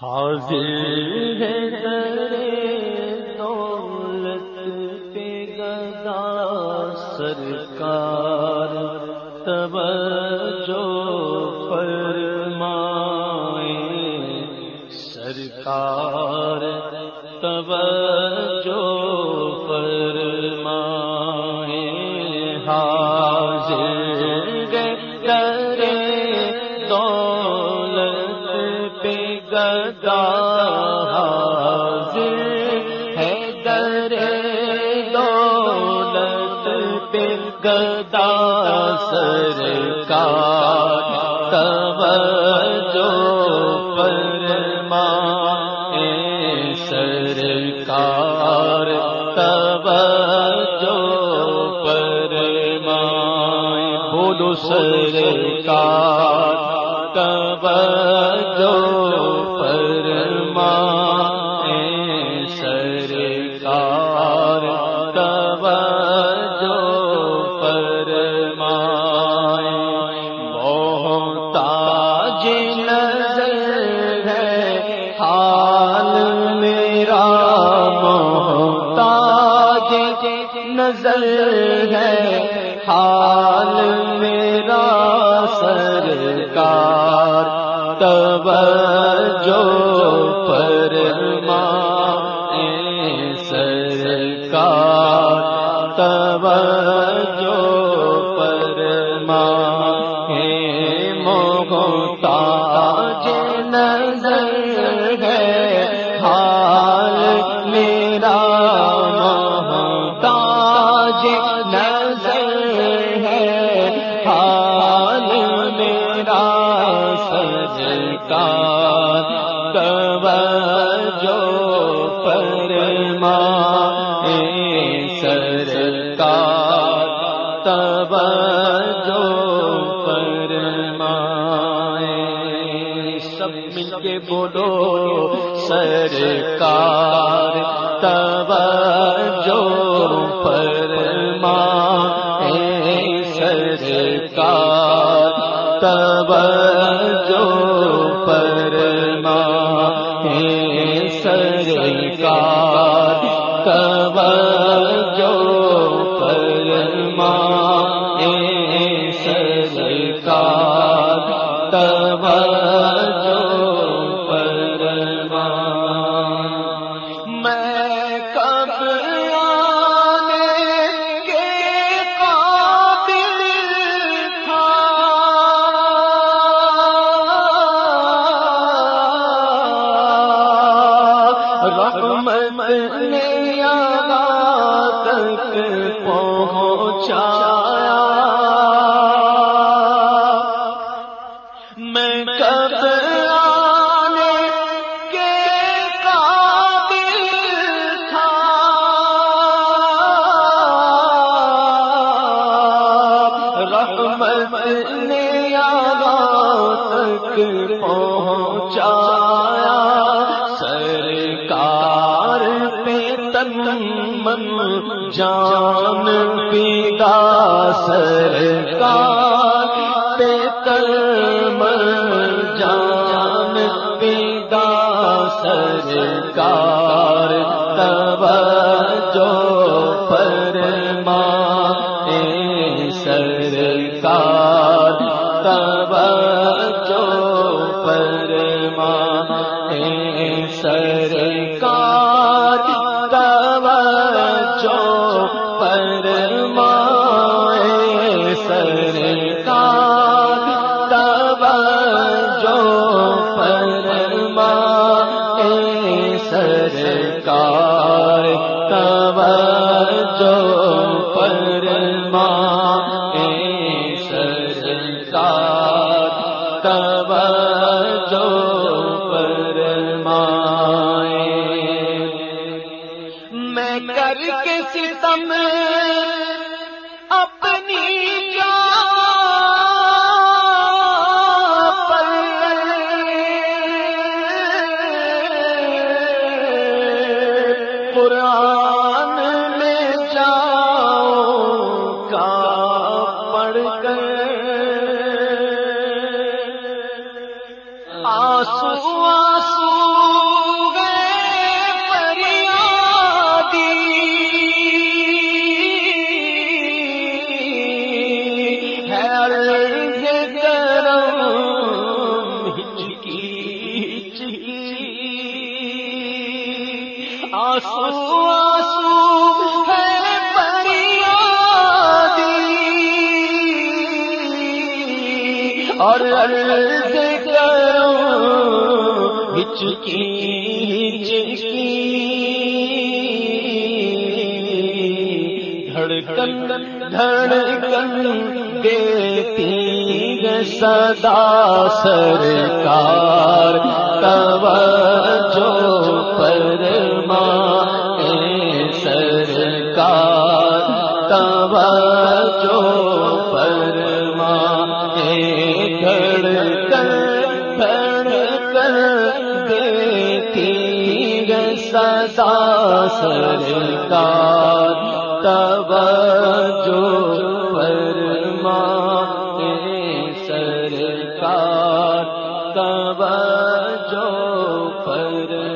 حاضر ہے دولت پہ گدا سرکار تب جو گدا سرکار تب جو فرما سرکار تب جو فرما بولو سرکار نظر ہے۔ حال میرا سرکار تب جو پرما سرکار تب جو پرما موتا نظر ہے۔ حال میرا کب جو پرما سرکار، تب جو پرما سب مل کے بولو، سرکار، تب جو تب جو پرما سرکار تب جو تک پہنچایا۔ میں کب آنے کے قابل تھا۔ رحمت نے آگا تک پہنچایا۔ جان پیدا سرکار پہ جان پیدا سرکار تب جو فرما سرکار تب جو فرما سرکار سرکار توجہ پر ماں سرکار آسو آسو ہے پریادی اور عرض کرو ہچکی ہچکی دھڑکن دھڑکن دیتی صدا سرکار توجہ فرما اے سرکار توجہ فرما سرکار توجہ فرما سرکار فرما